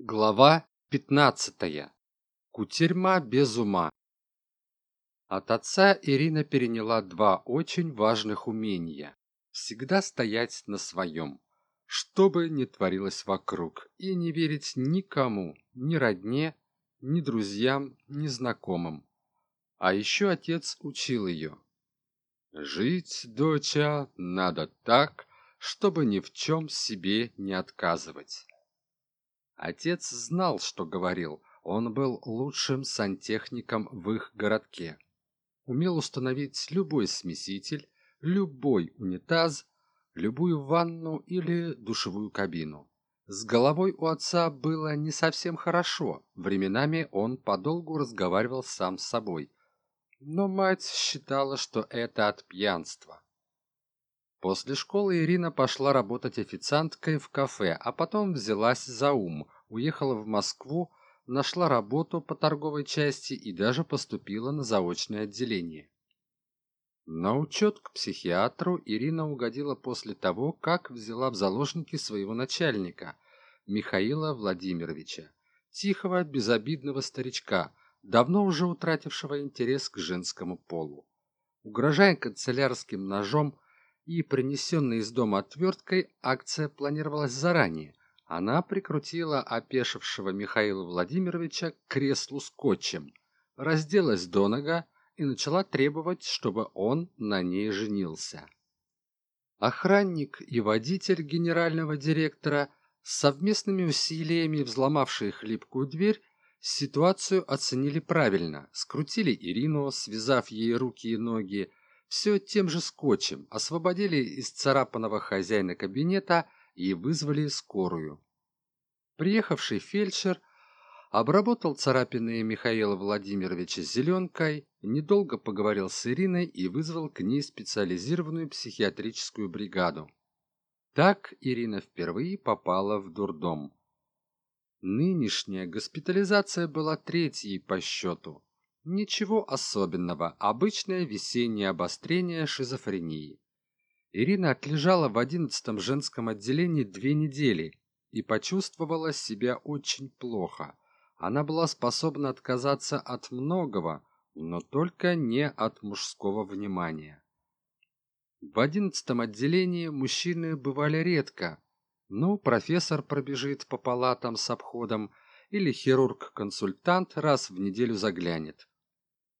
Глава пятнадцатая. Кутерьма без ума. От отца Ирина переняла два очень важных умения. Всегда стоять на своем, что бы ни творилось вокруг, и не верить никому, ни родне, ни друзьям, ни знакомым. А еще отец учил ее. Жить, доча, надо так, чтобы ни в чем себе не отказывать. Отец знал, что говорил. Он был лучшим сантехником в их городке. Умел установить любой смеситель, любой унитаз, любую ванну или душевую кабину. С головой у отца было не совсем хорошо. Временами он подолгу разговаривал сам с собой. Но мать считала, что это от пьянства. После школы Ирина пошла работать официанткой в кафе, а потом взялась за ум, уехала в Москву, нашла работу по торговой части и даже поступила на заочное отделение. На учет к психиатру Ирина угодила после того, как взяла в заложники своего начальника, Михаила Владимировича, тихого, безобидного старичка, давно уже утратившего интерес к женскому полу. Угрожая канцелярским ножом, и принесенной из дома отверткой акция планировалась заранее. Она прикрутила опешившего Михаила Владимировича к креслу скотчем, разделась до нога и начала требовать, чтобы он на ней женился. Охранник и водитель генерального директора, совместными усилиями взломавшие хлипкую дверь, ситуацию оценили правильно, скрутили Ирину, связав ей руки и ноги, все тем же скотчем освободили из царапанного хозяина кабинета и вызвали скорую. Приехавший фельдшер обработал царапины Михаила Владимировича зеленкой, недолго поговорил с Ириной и вызвал к ней специализированную психиатрическую бригаду. Так Ирина впервые попала в дурдом. Нынешняя госпитализация была третьей по счету. Ничего особенного, обычное весеннее обострение шизофрении. Ирина отлежала в одиннадцатом женском отделении две недели и почувствовала себя очень плохо. Она была способна отказаться от многого, но только не от мужского внимания. В одиннадцатом отделении мужчины бывали редко. Ну, профессор пробежит по палатам с обходом, или хирург-консультант раз в неделю заглянет.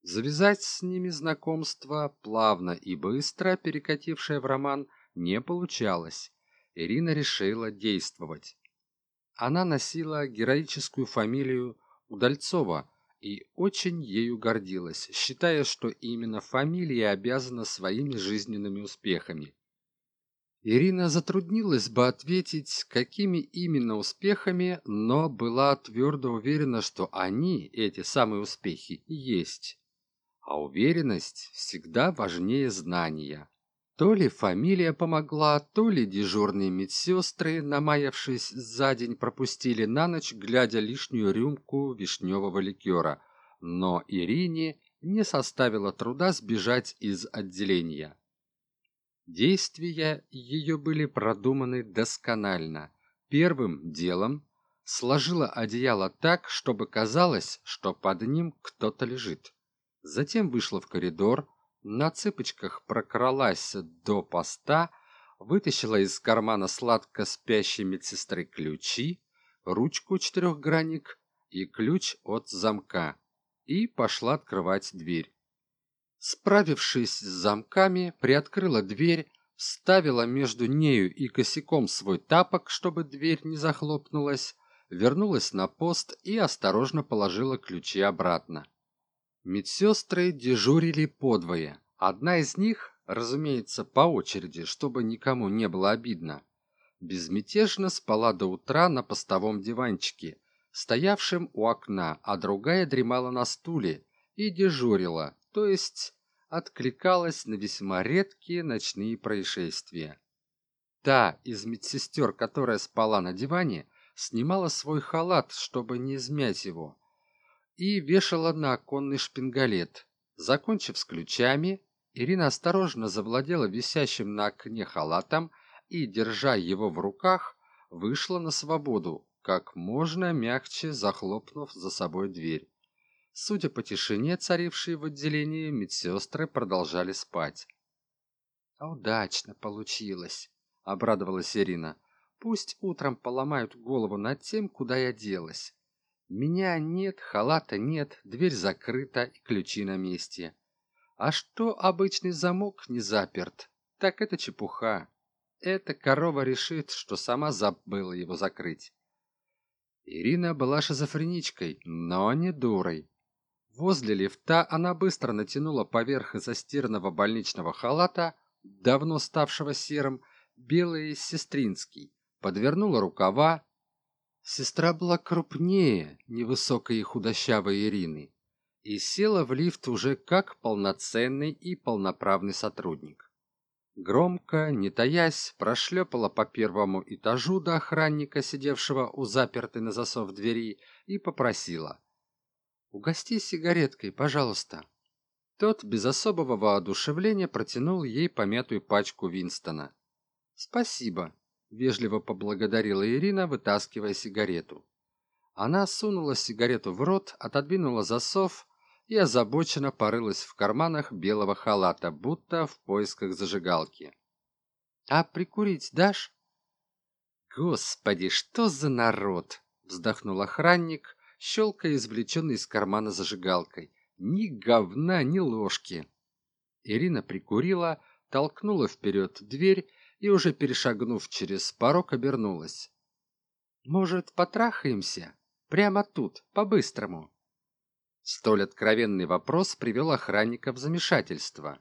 Завязать с ними знакомство плавно и быстро, перекатившее в роман, не получалось. Ирина решила действовать. Она носила героическую фамилию Удальцова и очень ею гордилась, считая, что именно фамилия обязана своими жизненными успехами. Ирина затруднилась бы ответить, какими именно успехами, но была твердо уверена, что они, эти самые успехи, есть а уверенность всегда важнее знания. То ли фамилия помогла, то ли дежурные медсестры, намаявшись за день, пропустили на ночь, глядя лишнюю рюмку вишневого ликера. Но Ирине не составило труда сбежать из отделения. Действия ее были продуманы досконально. Первым делом сложила одеяло так, чтобы казалось, что под ним кто-то лежит затем вышла в коридор, на цыпочках прокралась до поста, вытащила из кармана сладко спящей медсестры ключи, ручку четырехгранник и ключ от замка и пошла открывать дверь. Справившись с замками, приоткрыла дверь, вставила между нею и косяком свой тапок, чтобы дверь не захлопнулась, вернулась на пост и осторожно положила ключи обратно. Медсестры дежурили подвое. Одна из них, разумеется, по очереди, чтобы никому не было обидно, безмятежно спала до утра на постовом диванчике, стоявшем у окна, а другая дремала на стуле и дежурила, то есть откликалась на весьма редкие ночные происшествия. Та из медсестер, которая спала на диване, снимала свой халат, чтобы не измять его, и вешала на оконный шпингалет. Закончив с ключами, Ирина осторожно завладела висящим на окне халатом и, держа его в руках, вышла на свободу, как можно мягче захлопнув за собой дверь. Судя по тишине, царившей в отделении, медсестры продолжали спать. «Удачно получилось», — обрадовалась Ирина. «Пусть утром поломают голову над тем, куда я делась. Меня нет, халата нет, дверь закрыта и ключи на месте. А что обычный замок не заперт, так это чепуха. Эта корова решит, что сама забыла его закрыть. Ирина была шизофреничкой, но не дурой. Возле лифта она быстро натянула поверх застиранного больничного халата, давно ставшего серым, белый сестринский, подвернула рукава. Сестра была крупнее невысокой и худощавой Ирины и села в лифт уже как полноценный и полноправный сотрудник громко не таясь прошлепала по первому этажу до охранника сидевшего у запертой на засов двери и попросила угости сигареткой пожалуйста тот без особого воодушевления протянул ей помятую пачку винстона спасибо вежливо поблагодарила ирина вытаскивая сигарету она сунула сигарету в рот отодвинула засов и озабоченно порылась в карманах белого халата, будто в поисках зажигалки. «А прикурить дашь?» «Господи, что за народ!» — вздохнул охранник, щелкая извлеченной из кармана зажигалкой. «Ни говна, ни ложки!» Ирина прикурила, толкнула вперед дверь и, уже перешагнув через порог, обернулась. «Может, потрахаемся? Прямо тут, по-быстрому?» Столь откровенный вопрос привел охранника в замешательство.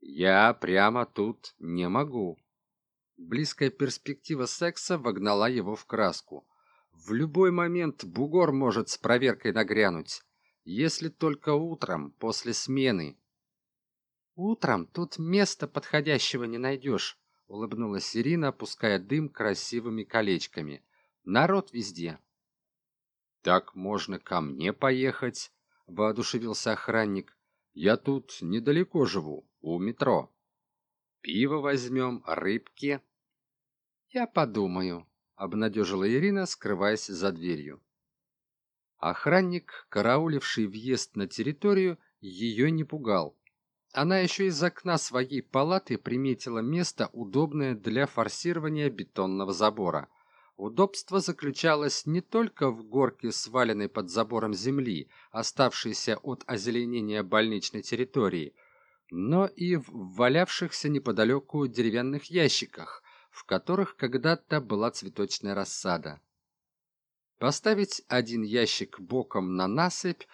«Я прямо тут не могу». Близкая перспектива секса вогнала его в краску. В любой момент бугор может с проверкой нагрянуть, если только утром, после смены. «Утром тут места подходящего не найдешь», — улыбнулась Ирина, опуская дым красивыми колечками. «Народ везде» так можно ко мне поехать воодушевился охранник. Я тут недалеко живу у метро. Пиво возьмем рыбки я подумаю обнадежила ирина скрываясь за дверью. Охранник карауливший въезд на территорию ее не пугал. Она еще из окна своей палаты приметила место удобное для форсирования бетонного забора. Удобство заключалось не только в горке, сваленной под забором земли, оставшейся от озеленения больничной территории, но и в валявшихся неподалеку деревянных ящиках, в которых когда-то была цветочная рассада. Поставить один ящик боком на насыпь,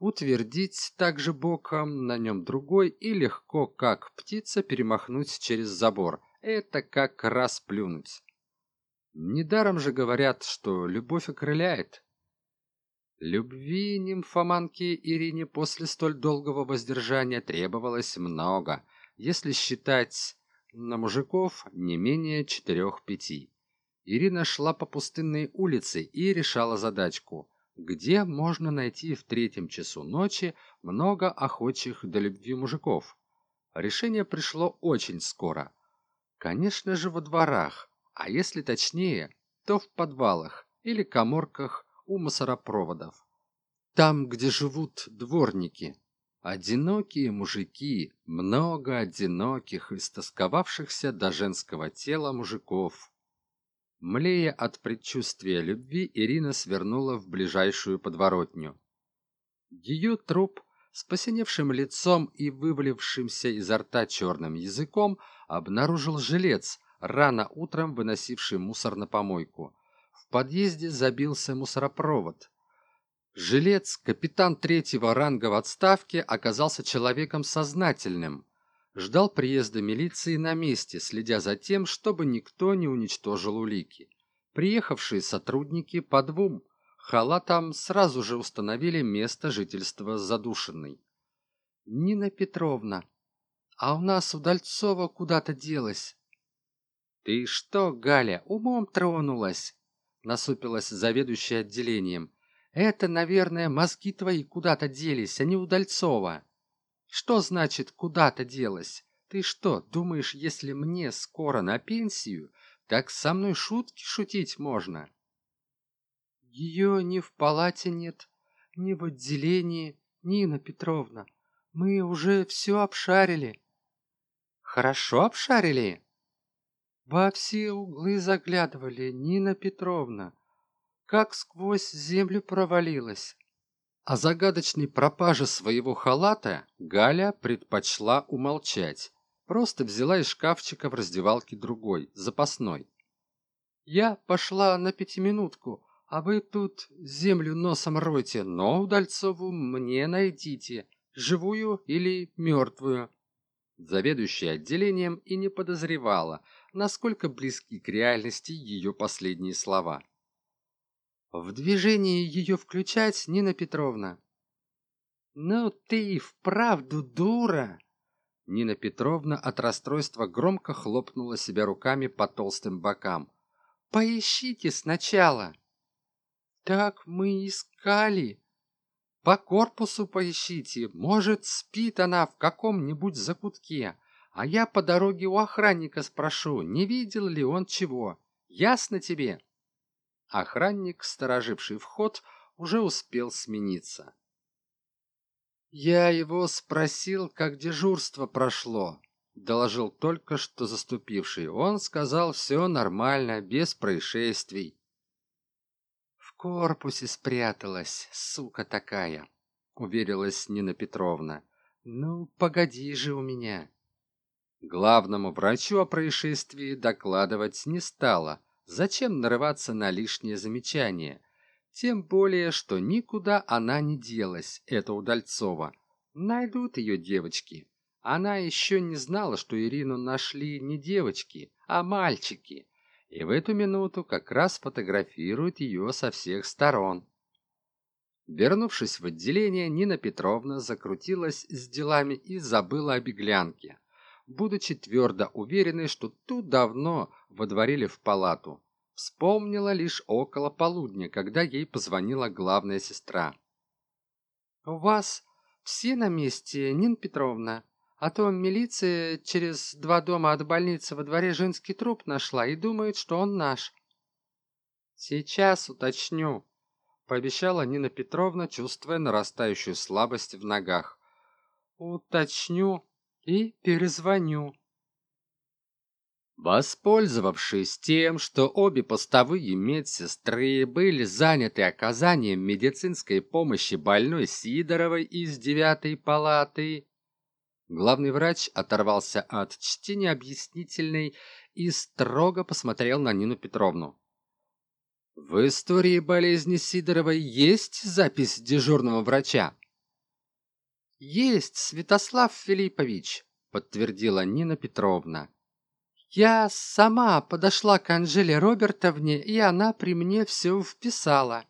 утвердить также боком на нем другой и легко, как птица, перемахнуть через забор. Это как раз плюнуть. Недаром же говорят, что любовь окрыляет. Любви нимфоманке Ирине после столь долгого воздержания требовалось много, если считать на мужиков не менее четырех-пяти. Ирина шла по пустынной улице и решала задачку, где можно найти в третьем часу ночи много охочих до любви мужиков. Решение пришло очень скоро. Конечно же во дворах, а если точнее, то в подвалах или коморках у мусоропроводов. Там, где живут дворники. Одинокие мужики, много одиноких, истосковавшихся до женского тела мужиков. Млея от предчувствия любви, Ирина свернула в ближайшую подворотню. Ее труп с посиневшим лицом и вывалившимся изо рта черным языком обнаружил жилец, рано утром выносивший мусор на помойку. В подъезде забился мусоропровод. Жилец, капитан третьего ранга в отставке, оказался человеком сознательным. Ждал приезда милиции на месте, следя за тем, чтобы никто не уничтожил улики. Приехавшие сотрудники по двум халатам сразу же установили место жительства задушенной. «Нина Петровна, а у нас Удальцова куда-то делась?» ты что галя умом тронулась насупилась заведующая отделением это наверное мозги твои куда то делись а не удальцова что значит куда то делась ты что думаешь если мне скоро на пенсию так со мной шутки шутить можно? Ее ни в палате нет ни в отделении нина петровна мы уже все обшарили. Хорошо обшарили? Во все углы заглядывали нина петровна как сквозь землю провалилась. О загадочной пропаже своего халата галя предпочла умолчать. Просто взяла из шкафчика в раздевалке другой запасной. Я пошла на пятиминутку а вы тут землю носом ройте но удальцову мне найдите живую или мертвую заведующая отделением и не подозревала насколько близки к реальности ее последние слова в движении ее включать нина петровна. Ну ты и вправду дура! Нина петровна от расстройства громко хлопнула себя руками по толстым бокам. Поищите сначала! Так мы искали! По корпусу поищите! Может спит она в каком-нибудь закутке! А я по дороге у охранника спрошу не видел ли он чего? Ясно тебе охранник стороживший вход уже успел смениться. Я его спросил как дежурство прошло доложил только что заступивший. Он сказал все нормально без происшествий в корпусе спряталась сука такая уверилась нина петровна. Ну погоди же у меня главному врачу о происшествии докладывать не стало Зачем нарываться на лишнее замечание? Тем более, что никуда она не делась, это Удальцова. Найдут ее девочки. Она еще не знала, что Ирину нашли не девочки, а мальчики. И в эту минуту как раз фотографируют ее со всех сторон. Вернувшись в отделение, Нина Петровна закрутилась с делами и забыла о беглянке будучи твердо уверенной, что тут давно водворили в палату. Вспомнила лишь около полудня, когда ей позвонила главная сестра. «У вас все на месте, Нина Петровна? А то милиция через два дома от больницы во дворе женский труп нашла и думает, что он наш». «Сейчас уточню», — пообещала Нина Петровна, чувствуя нарастающую слабость в ногах. «Уточню и перезвоню Воспользовавшись тем, что обе постовые медсестры были заняты оказанием медицинской помощи больной Сидоровой из девятой палаты, главный врач оторвался от чтения объяснительной и строго посмотрел на Нину Петровну. В истории болезни Сидоровой есть запись дежурного врача? Есть святослав филиппович подтвердила нина петровна. Я сама подошла к анжеле робертовне и она при мне все вписала.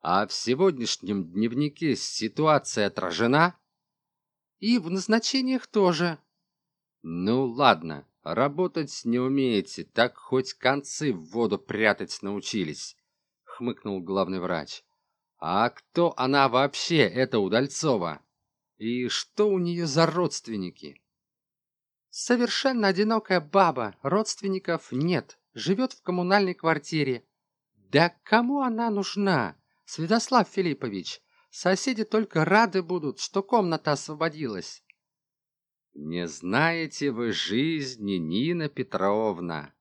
А в сегодняшнем дневнике ситуация отражена? И в назначениях тоже. Ну ладно работать не умеете так хоть концы в воду прятать научились хмыкнул главный врач. А кто она вообще эта удальцова и что у нее за родственники? Совершенно одинокая баба родственников нет живет в коммунальной квартире. Да кому она нужна? Святослав филиппович соседи только рады будут что комната освободилась. Не знаете вы жизни нина петровна.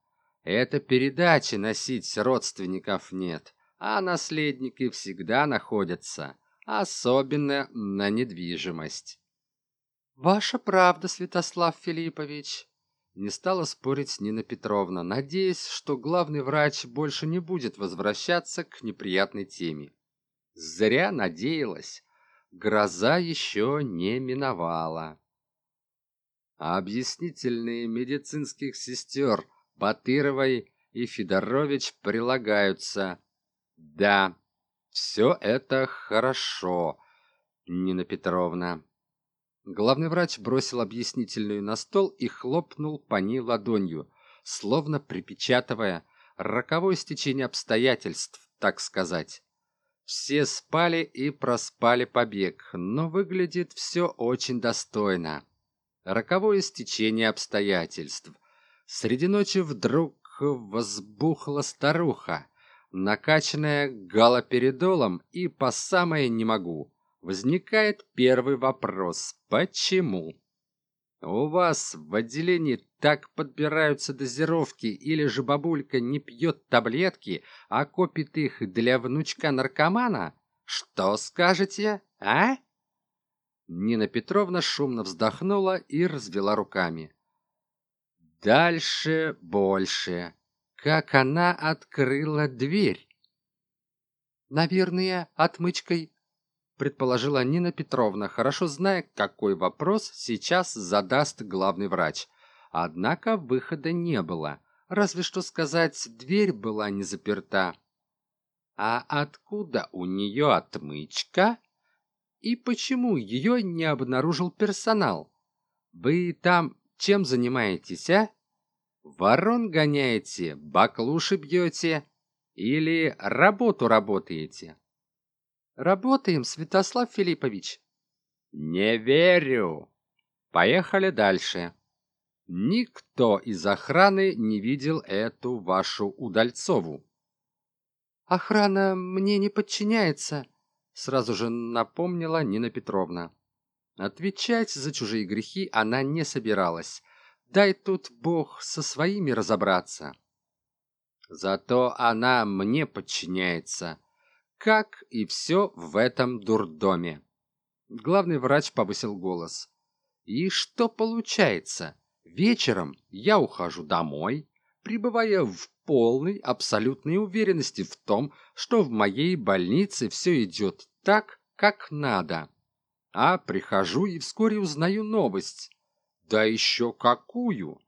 Это передачи носить родственников нет а наследники всегда находятся особенно на недвижимость. Ваша правда, Святослав Филиппович. Не стала спорить Нина Петровна, надеясь, что главный врач больше не будет возвращаться к неприятной теме. Зря надеялась. Гроза еще не миновала. Объяснительные медицинских сестер Батыровой и Федорович прилагаются. Да, все это хорошо нина петровна главный врач бросил объяснительную на стол и хлопнул по ней ладонью словно припечатывая роковое стечение обстоятельств так сказать. Все спали и проспали побег но выглядит все очень достойно. Роковое стечение обстоятельств. Среди ночи вдруг возбухла старуха накачанная галоперидолом и по самое не могу. Возникает первый вопрос. Почему? У вас в отделении так подбираются дозировки или же бабулька не пьет таблетки, а копит их для внучка-наркомана? Что скажете, а? Нина Петровна шумно вздохнула и развела руками. Дальше больше. Как она открыла дверь? Наверное, отмычкой предположила Нина Петровна, хорошо зная, какой вопрос сейчас задаст главный врач. Однако выхода не было, разве что сказать, дверь была не заперта. А откуда у нее отмычка? И почему ее не обнаружил персонал? Вы там чем занимаетесь, а? Ворон гоняете, баклуши бьете или работу работаете? Работаем, Святослав Филиппович. Не верю. Поехали дальше. Никто из охраны не видел эту вашу Удальцову. Охрана мне не подчиняется, сразу же напомнила Нина Петровна. Отвечать за чужие грехи она не собиралась. Дай тут Бог со своими разобраться. Зато она мне подчиняется, как и все в этом дурдоме. Главный врач повысил голос. И что получается? Вечером я ухожу домой, пребывая в полной абсолютной уверенности в том, что в моей больнице все идет так, как надо. А прихожу и вскоре узнаю новость. Да еще какую!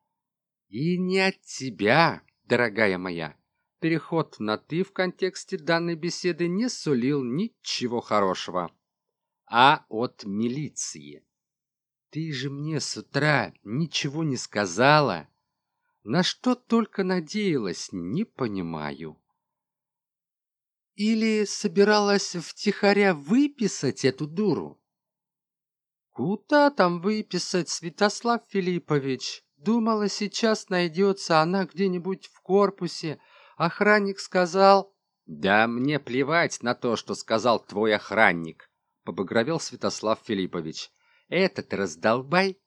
И не от тебя, дорогая моя, переход на «ты» в контексте данной беседы не сулил ничего хорошего. А от милиции. «Ты же мне с утра ничего не сказала. На что только надеялась, не понимаю». Или собиралась втихаря выписать эту дуру? Куда там выписать, Святослав Филиппович? Думала, сейчас найдется она где-нибудь в корпусе, охранник сказал да мне плевать на то что сказал твой охранник побагровел святослав филиппович. Этот раздолбай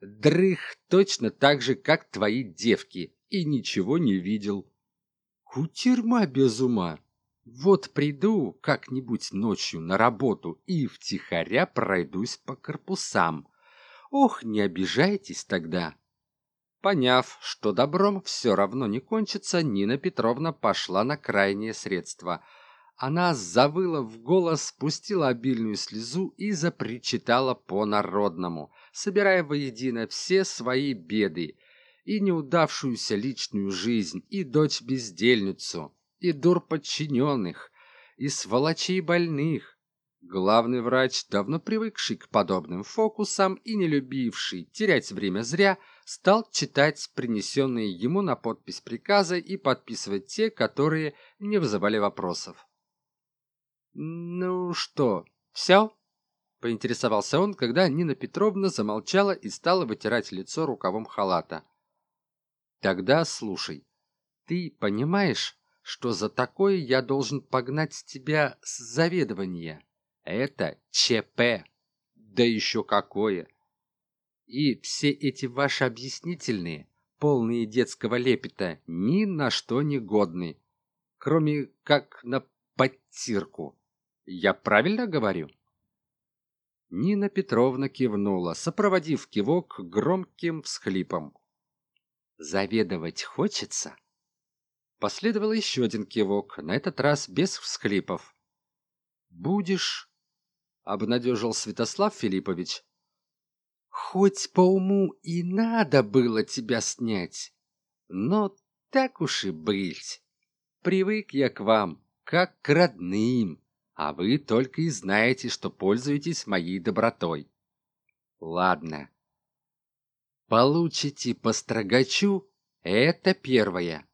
дрых точно так же как твои девки и ничего не видел кутерьма без ума вот приду как-нибудь ночью на работу и втихаря пройдусь по корпусам. Ох не обижайтесь тогда. Поняв, что добром все равно не кончится, Нина Петровна пошла на крайнее средство. Она завыла в голос, спустила обильную слезу и запричитала по-народному, собирая воедино все свои беды, и неудавшуюся личную жизнь, и дочь-бездельницу, и дур подчиненных, и сволочей больных. Главный врач, давно привыкший к подобным фокусам и не любивший терять время зря, стал читать принесенные ему на подпись приказы и подписывать те, которые не вызывали вопросов. «Ну что, все?» – поинтересовался он, когда Нина Петровна замолчала и стала вытирать лицо рукавом халата. «Тогда слушай, ты понимаешь, что за такое я должен погнать тебя с заведования? Это ЧП! Да еще какое!» И все эти ваши объяснительные, полные детского лепета, ни на что не годны, кроме как на подтирку. Я правильно говорю? Нина Петровна кивнула, сопроводив кивок громким всхлипом. «Заведовать хочется?» Последовал еще один кивок, на этот раз без всхлипов. «Будешь?» — обнадежил Святослав Филиппович. Хоть по уму и надо было тебя снять, но так уж и быть. Привык я к вам, как к родным, а вы только и знаете, что пользуетесь моей добротой. Ладно. Получите по строгачу — это первое.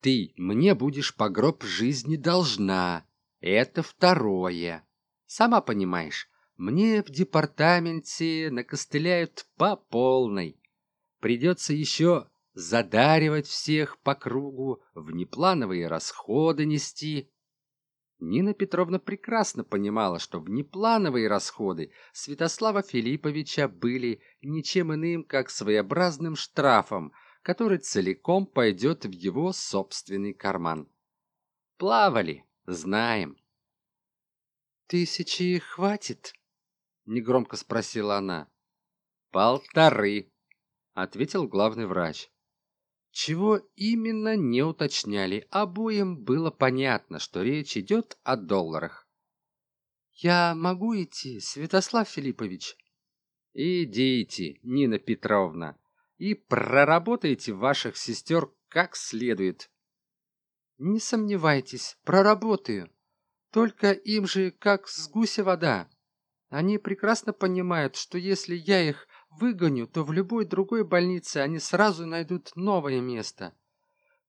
Ты мне будешь по гроб жизни должна — это второе. Сама понимаешь, мне в департаменте накостыляют по полной. Придется еще задаривать всех по кругу, внеплановые расходы нести. Нина Петровна прекрасно понимала, что внеплановые расходы Святослава Филипповича были ничем иным, как своеобразным штрафом, который целиком пойдет в его собственный карман. Плавали, знаем. «Тысячи хватит?» — негромко спросила она. «Полторы», — ответил главный врач. Чего именно не уточняли, обоим было понятно, что речь идет о долларах. «Я могу идти, Святослав Филиппович?» «Идите, Нина Петровна, и проработайте ваших сестер как следует». «Не сомневайтесь, проработаю. Только им же как с гуся вода. Они прекрасно понимают, что если я их выгоню, то в любой другой больнице они сразу найдут новое место.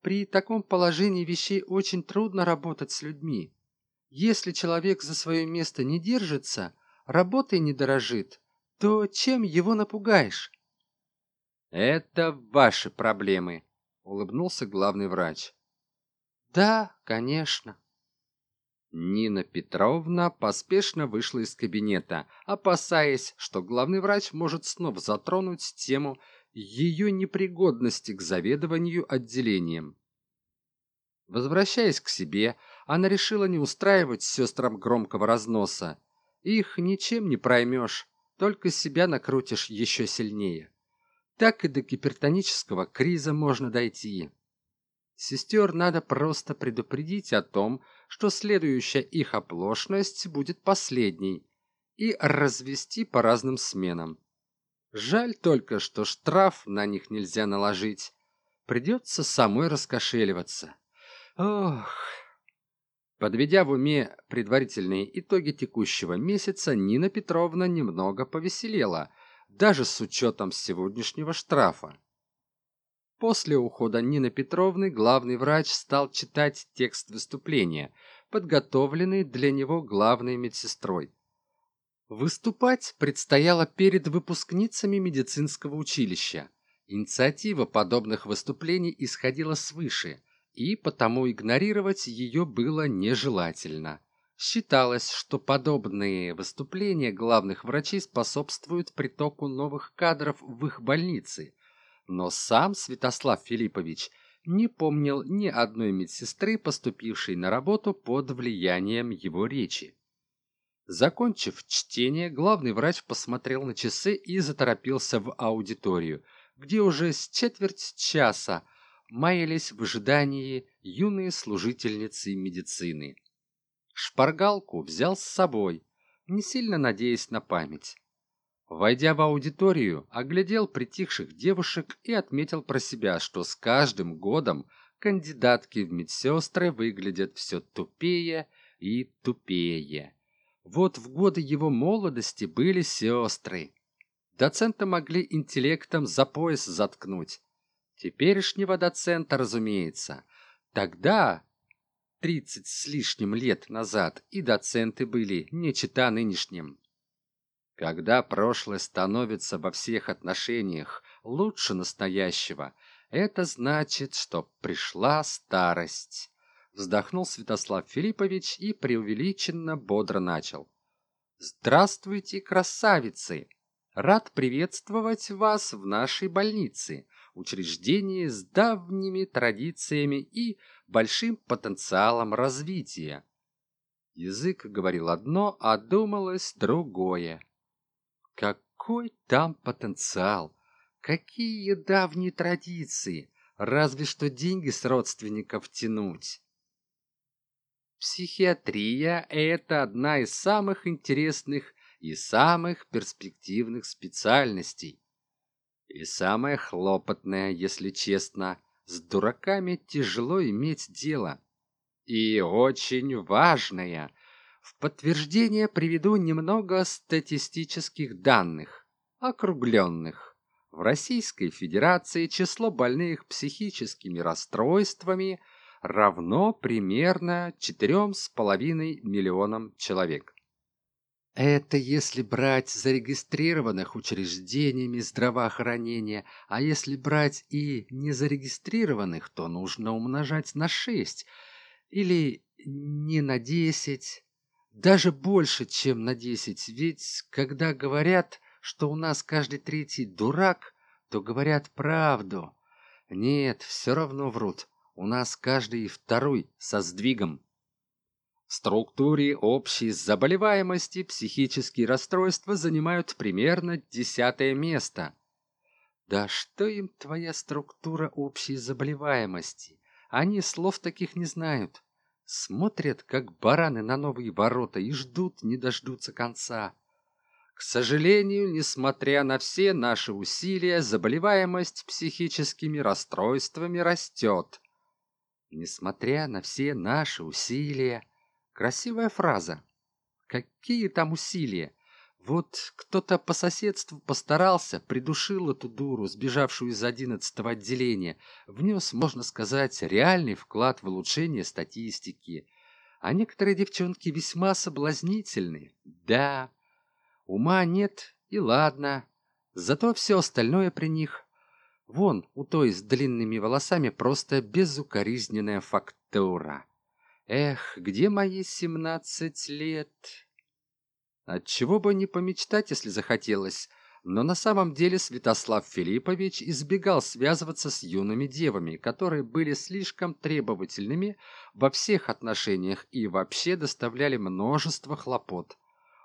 При таком положении вещей очень трудно работать с людьми. Если человек за свое место не держится, работой не дорожит, то чем его напугаешь? Это ваши проблемы, улыбнулся главный врач. Да, конечно. Нина Петровна поспешно вышла из кабинета, опасаясь, что главный врач может снова затронуть тему ее непригодности к заведованию отделением. Возвращаясь к себе, она решила не устраивать сестрам громкого разноса. Их ничем не проймешь, только себя накрутишь еще сильнее. Так и до гипертонического криза можно дойти. Сестер надо просто предупредить о том, что следующая их оплошность будет последней, и развести по разным сменам. Жаль только, что штраф на них нельзя наложить. Придется самой раскошеливаться. Ох... Подведя в уме предварительные итоги текущего месяца, Нина Петровна немного повеселела, даже с учетом сегодняшнего штрафа. После ухода Нины Петровны главный врач стал читать текст выступления, подготовленный для него главной медсестрой. Выступать предстояло перед выпускницами медицинского училища. Инициатива подобных выступлений исходила свыше, и потому игнорировать ее было нежелательно. Считалось, что подобные выступления главных врачей способствуют притоку новых кадров в их больницы – но сам Святослав Филиппович не помнил ни одной медсестры, поступившей на работу под влиянием его речи. Закончив чтение, главный врач посмотрел на часы и заторопился в аудиторию, где уже с четверть часа маялись в ожидании юные служительницы медицины. Шпаргалку взял с собой, не сильно надеясь на память. Войдя в аудиторию, оглядел притихших девушек и отметил про себя, что с каждым годом кандидатки в медсестры выглядят все тупее и тупее. Вот в годы его молодости были сестры. Доцента могли интеллектом за пояс заткнуть. Теперешнего доцента, разумеется. Тогда, тридцать с лишним лет назад, и доценты были не чита нынешним. Когда прошлое становится во всех отношениях лучше настоящего, это значит, что пришла старость. Вздохнул Святослав Филиппович и преувеличенно бодро начал. Здравствуйте, красавицы! Рад приветствовать вас в нашей больнице, учреждении с давними традициями и большим потенциалом развития. Язык говорил одно, а думалось другое. Какой там потенциал? Какие давние традиции? Разве что деньги с родственников тянуть. Психиатрия – это одна из самых интересных и самых перспективных специальностей. И самая хлопотная, если честно. С дураками тяжело иметь дело. И очень важная – в подтверждение приведу немного статистических данных, округленных. В Российской Федерации число больных психическими расстройствами равно примерно 4,5 миллионам человек. Это если брать зарегистрированных учреждениями здравоохранения, а если брать и незарегистрированных, то нужно умножать на 6 или не на 10, даже больше, чем на 10, ведь когда говорят, что у нас каждый третий дурак, то говорят правду. Нет, все равно врут, у нас каждый второй со сдвигом структуре общей заболеваемости психические расстройства занимают примерно десятое место. Да что им твоя структура общей заболеваемости? Они слов таких не знают. Смотрят, как бараны на новые ворота и ждут, не дождутся конца. К сожалению, несмотря на все наши усилия, заболеваемость психическими расстройствами растет. Несмотря на все наши усилия, Красивая фраза. Какие там усилия? Вот кто-то по соседству постарался, придушил эту дуру, сбежавшую из одиннадцатого отделения, внес, можно сказать, реальный вклад в улучшение статистики. А некоторые девчонки весьма соблазнительны. Да, ума нет и ладно. Зато все остальное при них. Вон, у той с длинными волосами просто безукоризненная фактура. Эх, где мои семнадцать лет? Отчего бы не помечтать, если захотелось, но на самом деле Святослав Филиппович избегал связываться с юными девами, которые были слишком требовательными во всех отношениях и вообще доставляли множество хлопот.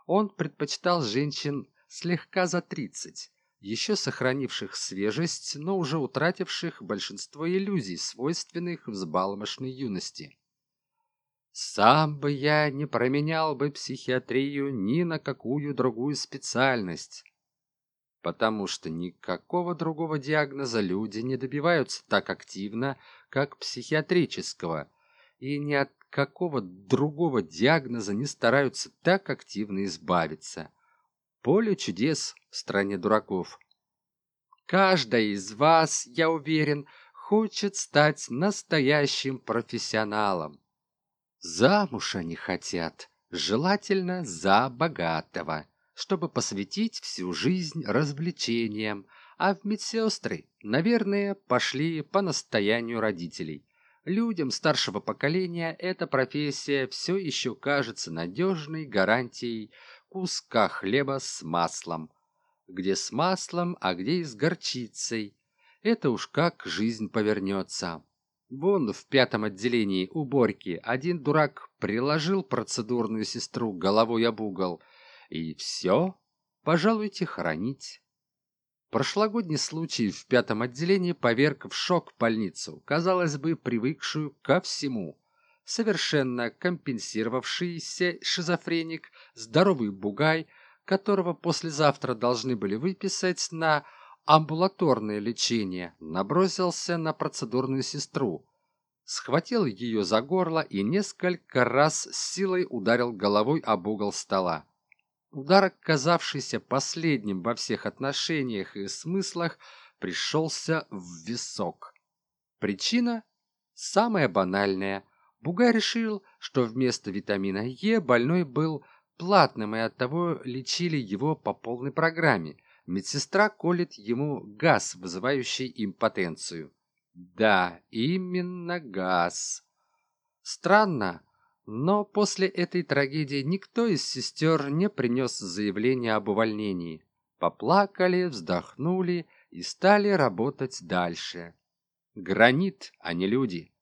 Он предпочитал женщин слегка за тридцать, еще сохранивших свежесть, но уже утративших большинство иллюзий, свойственных взбалмошной юности. Сам бы я не променял бы психиатрию ни на какую другую специальность, потому что никакого другого диагноза люди не добиваются так активно, как психиатрического, и ни от какого другого диагноза не стараются так активно избавиться. Поле чудес в стране дураков. Каждая из вас, я уверен, хочет стать настоящим профессионалом. Замуж они хотят, желательно за богатого, чтобы посвятить всю жизнь развлечениям, а в медсестры, наверное, пошли по настоянию родителей. Людям старшего поколения эта профессия все еще кажется надежной гарантией куска хлеба с маслом. Где с маслом, а где и с горчицей. Это уж как жизнь повернется. Вон в пятом отделении уборки один дурак приложил процедурную сестру головой об угол. И все, пожалуйте хоронить. Прошлогодний случай в пятом отделении поверг в шок больницу, казалось бы, привыкшую ко всему. Совершенно компенсировавшийся шизофреник, здоровый бугай, которого послезавтра должны были выписать на амбулаторное лечение, набросился на процедурную сестру, схватил ее за горло и несколько раз с силой ударил головой об угол стола. Удар, казавшийся последним во всех отношениях и смыслах, пришелся в висок. Причина самая банальная. Бугай решил, что вместо витамина Е больной был платным и оттого лечили его по полной программе – медсестра колет ему газ, вызывающий импотенцию. Да, именно газ. Странно, но после этой трагедии никто из сестер не принес заявление об увольнении. Поплакали, вздохнули и стали работать дальше. Гранит, а не люди.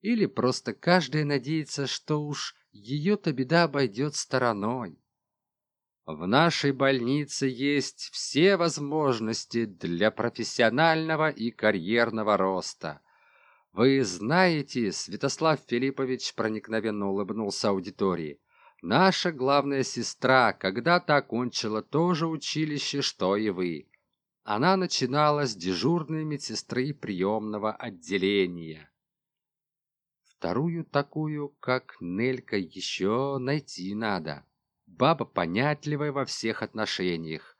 Или просто каждая надеется, что уж ее-то беда обойдет стороной. В нашей больнице есть все возможности для профессионального и карьерного роста. Вы знаете, Святослав Филиппович проникновенно улыбнулся аудитории. Наша главная сестра когда-то окончила то же училище, что и вы. Она начинала с дежурной медсестры приемного отделения. Вторую такую, как Нелька, еще найти надо баба понятливая во всех отношениях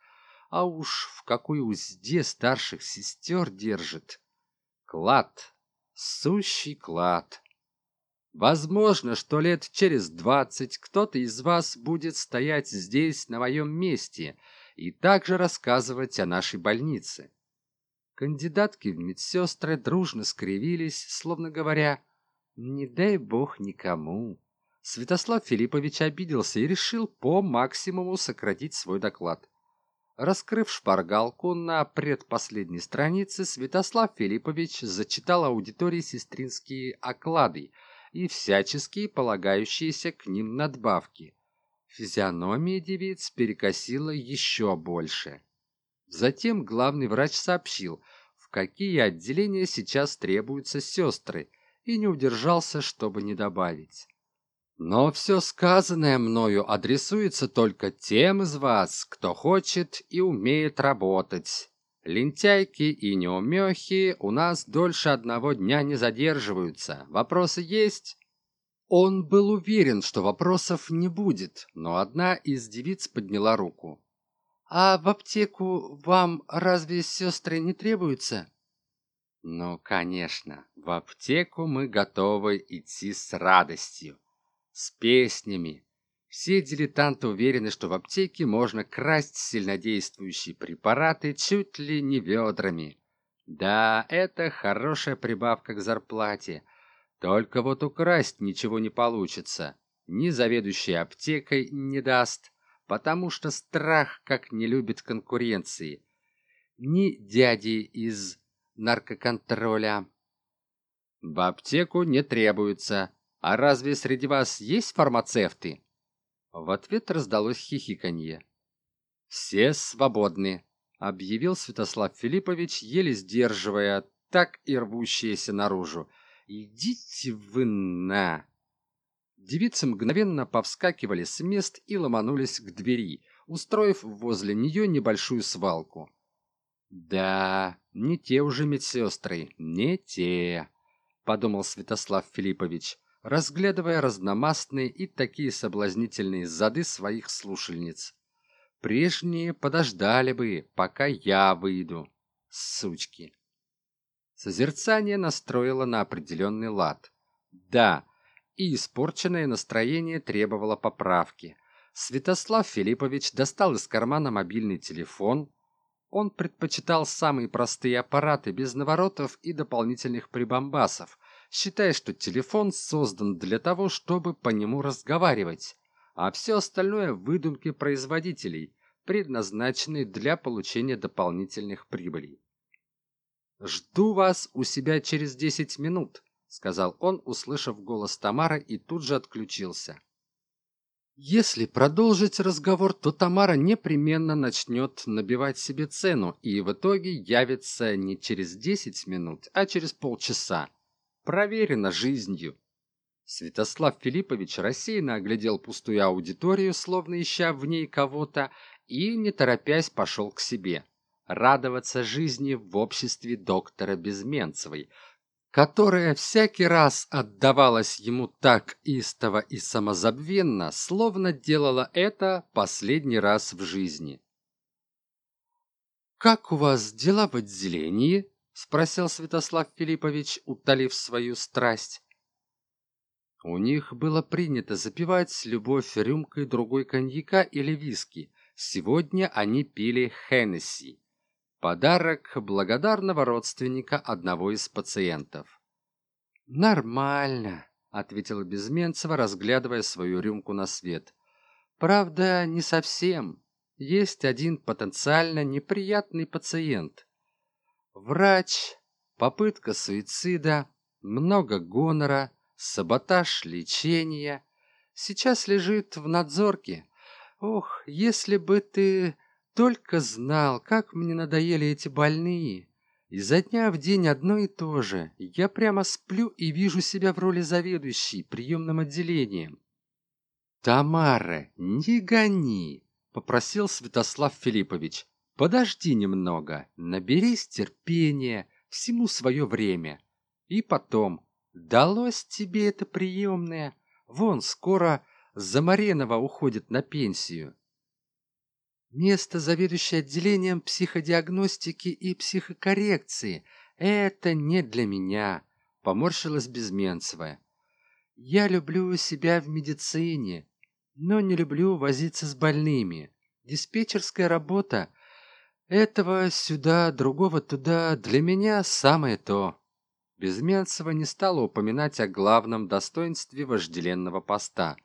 а уж в какой узде старших сестер держит клад сущий клад Возможно, что лет через двадцать кто-то из вас будет стоять здесь, на моем месте, и также рассказывать о нашей больнице. Кандидатки в медсестры дружно скривились, словно говоря, «Не дай бог никому». Святослав Филиппович обиделся и решил по максимуму сократить свой доклад. Раскрыв шпаргалку на предпоследней странице, Святослав Филиппович зачитал аудитории сестринские оклады и всяческие полагающиеся к ним надбавки. Физиономия девиц перекосила еще больше. Затем главный врач сообщил, в какие отделения сейчас требуются сестры, и не удержался, чтобы не добавить. Но все сказанное мною адресуется только тем из вас, кто хочет и умеет работать. Лентяйки и неумехи у нас дольше одного дня не задерживаются. Вопросы есть? Он был уверен, что вопросов не будет, но одна из девиц подняла руку. «А в аптеку вам разве сестры не требуются?» «Ну, конечно, в аптеку мы готовы идти с радостью с песнями. Все дилетанты уверены, что в аптеке можно красть сильнодействующие препараты чуть ли не ведрами. Да, это хорошая прибавка к зарплате. Только вот украсть ничего не получится. Ни заведующий аптекой не даст, потому что страх как не любит конкуренции. Ни дяди из наркоконтроля. В аптеку не требуется, «А разве среди вас есть фармацевты?» В ответ раздалось хихиканье. «Все свободны», — объявил Святослав Филиппович, еле сдерживая так и рвущиеся наружу. «Идите вы на...» Девицы мгновенно повскакивали с мест и ломанулись к двери, устроив возле нее небольшую свалку. «Да, не те уже медсестры, не те», — подумал Святослав Филиппович разглядывая разномастные и такие соблазнительные зады своих слушальниц. Прежние подождали бы, пока я выйду. Сучки. Созерцание настроило на определенный лад. Да, и испорченное настроение требовало поправки. Святослав Филиппович достал из кармана мобильный телефон. Он предпочитал самые простые аппараты без наворотов и дополнительных прибамбасов, считая, что телефон создан для того, чтобы по нему разговаривать, а все остальное – выдумки производителей, предназначенные для получения дополнительных прибылей. «Жду вас у себя через 10 минут», – сказал он, услышав голос Тамары, и тут же отключился. Если продолжить разговор, то Тамара непременно начнет набивать себе цену и в итоге явится не через 10 минут, а через полчаса, проверено жизнью. Святослав Филиппович рассеянно оглядел пустую аудиторию, словно ища в ней кого-то, и, не торопясь, пошел к себе. Радоваться жизни в обществе доктора Безменцевой, которая всякий раз отдавалась ему так истово и самозабвенно, словно делала это последний раз в жизни. «Как у вас дела в отделении?» Спросил святослав филиппович утолив свою страсть. У них было принято запивать любовь рюмкой другой коньяка или виски. Сегодня они пили хеннесси. Подарок благодарного родственника одного из пациентов нормально ответила безменцева разглядывая свою рюмку на свет правда не совсем. Есть один потенциально неприятный пациент Врач, попытка суицида, много гонора, саботаж лечения. Сейчас лежит в надзорке. Ох, если бы ты только знал, как мне надоели эти больные. Изо дня в день одно и то же. Я прямо сплю и вижу себя в роли заведующей приемным отделением. «Тамара, не гони!» — попросил Святослав Филиппович. Подожди немного, наберись терпения, всему свое время. И потом, далось тебе это приемное, вон скоро Замаренова уходит на пенсию. Место заведующей отделением психодиагностики и психокоррекции – это не для меня, поморщилась Безменцевая. я люблю себя в медицине но не люблю возиться с больными диспетчерская работа этого сюда другого туда для меня самое то. Безменцева не стала упоминать о главном достоинстве вожделенного поста.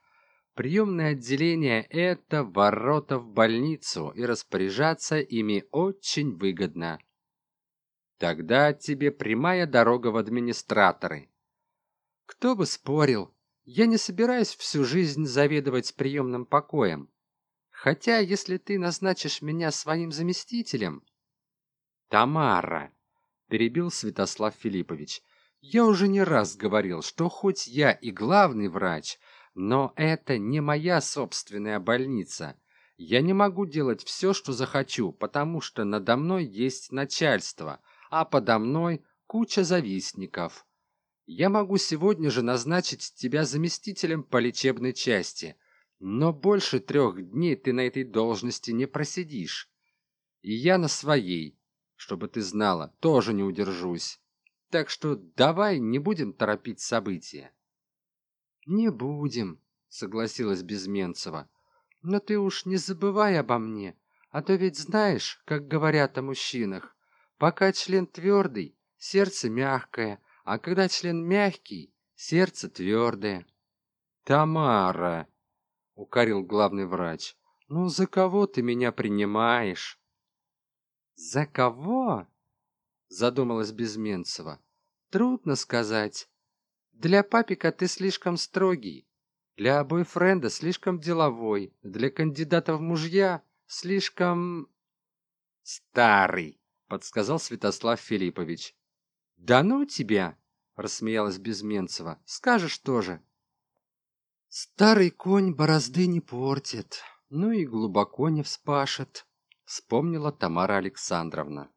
Приемное отделение это ворота в больницу и распоряжаться ими очень выгодно. Тогда тебе прямая дорога в администраторы. Кто бы спорил я не собираюсь всю жизнь заведовать приемным покоем хотя если ты назначишь меня своим заместителем тамара перебил святослав филиппович я уже не раз говорил что хоть я и главный врач но это не моя собственная больница. Я не могу делать все что захочу потому что надо мной есть начальство а подо мной куча завистников. Я могу сегодня же назначить тебя заместителем по лечебной части но больше трех дней ты на этой должности не просидишь. И я на своей чтобы ты знала тоже не удержусь. Так что давай не будем торопить события не будем согласилась безменцева. Но ты уж не забывай обо мне а то ведь знаешь как говорят о мужчинах. Пока член твердый сердце мягкое а когда член мягкий сердце твердое тамара укорил главный врач ну за кого ты меня принимаешь за кого задумалась безменцева трудно сказать. Для папика ты слишком строгий для бойфренда слишком деловой для кандидата в мужья слишком старый подсказал святослав филиппович да ну тебя рассмеялась безменцева скажешь тоже старый конь борозды не портит ну и глубоко не вспашет вспомнила тамара александровна